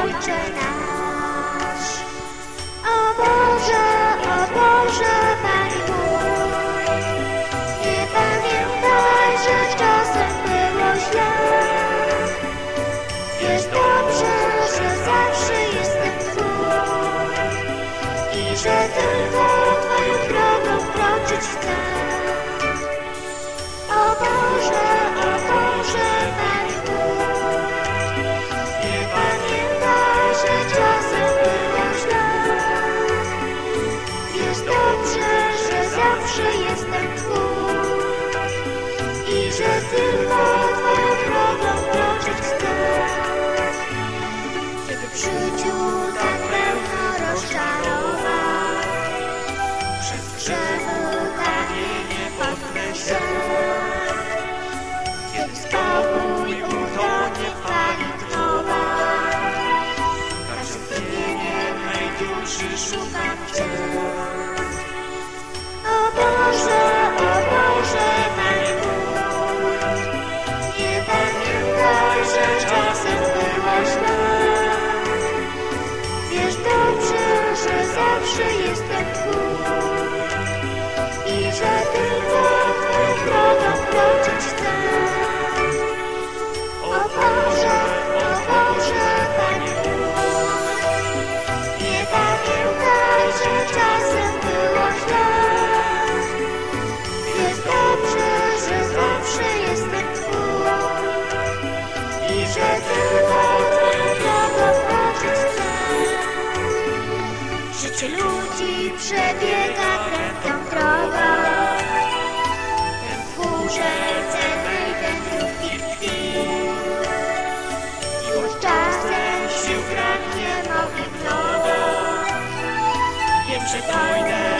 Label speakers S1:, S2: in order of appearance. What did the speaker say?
S1: Arizona. душе есть. Wśród ludzi przebiega prędką drogą w górze cennej ten wędrówki tkwi Już czasem się pragnie nowym nogą Wiem, że pójdę